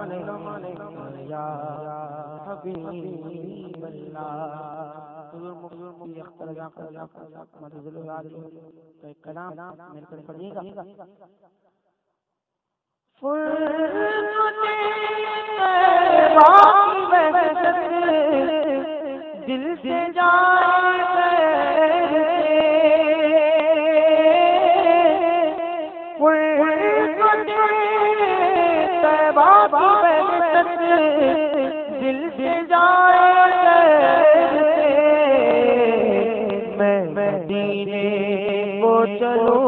یا حبیب اللہ حضور مفتی اختر جا کر جا کر مدد اللہ تو ایک کلام میرے پر پڑھیے گا دل سے جائے دل جائے میں مدینے کو چلو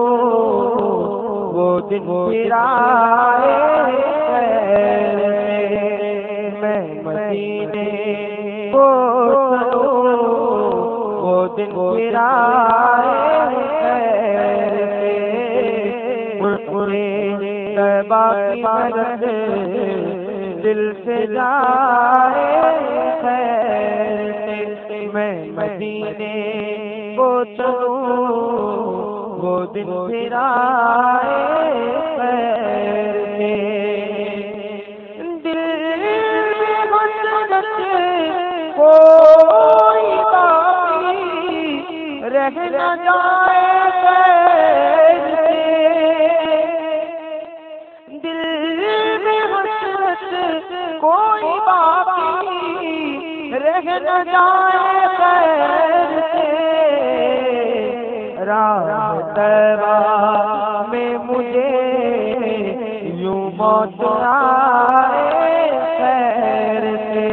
وہ دن پھرا میں مدینے کو چلو وہ دن پھرا باقی مدد دل سے جائے خیر میں مدینے کو چلوں، وہ دن پھر آئے خیر دل میں حسنت کوئی باقی رہ نہ جائے۔ باقی میں مجھے یوں موت آئے خیر سے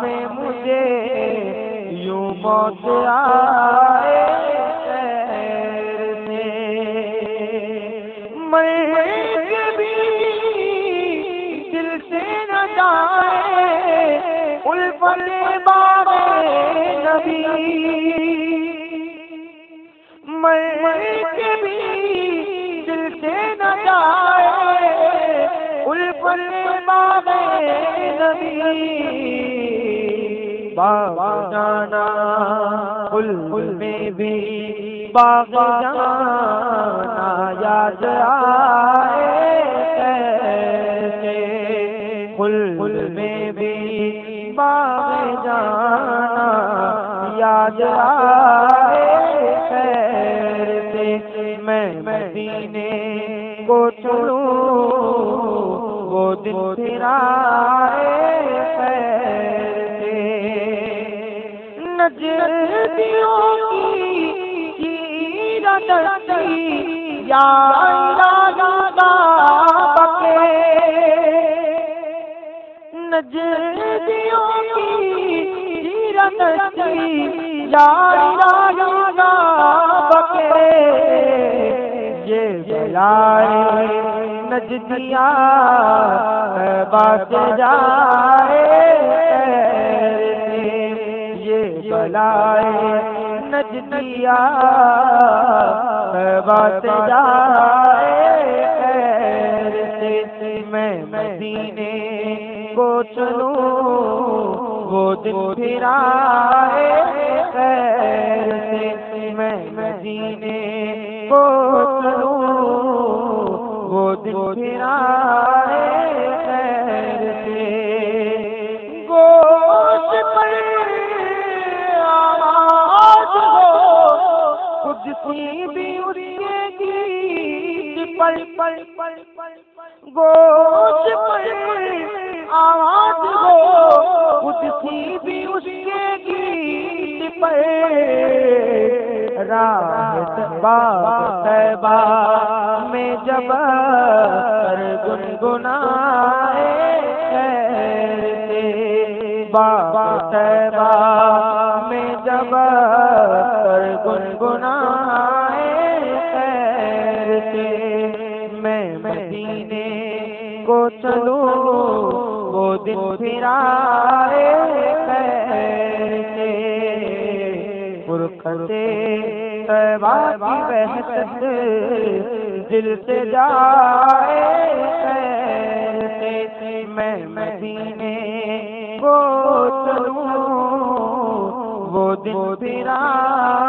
میں مجھے یوں موت آئے خیر سے بھی دل سے نہ جائے۔ الفل باب نبی۔ میں بھی دل سے نہ جائے۔ الفل باب نبی۔ باغ جانا پل پل میں بھی۔ باغ جانا یاد آئے۔ پل پل میں بھی باغ جانا یاد آئے خیر سے میں مدینے کو چلوں وہ دن پھر آئے خیر نجدیوں کی کی سیرت یا راگا نجدیوں کی سیرت یا راگا بکے یہ بلائے نجدیاں بات جائے یہ بلائے نجدیا بات جائے سنو، وہ دن پھر آئے، خیر سے میں مدینے کو سنو۔ وہ دن پھر آئے گیت پل پل پل پل گوشت پر آواز ہو خود سی بھی اس کے گیت پر راہ باغ طیبہ میں جب گنگنائے خیر بابا طیبہ میں جب گنگنائے مدینے کو چلوں وہ دن پھر آئے خیر سے پرکھتے طیبہ کی بحثت دل سے جائے خیر سے میں مدینے کو چلوں وہ دن پھر آئے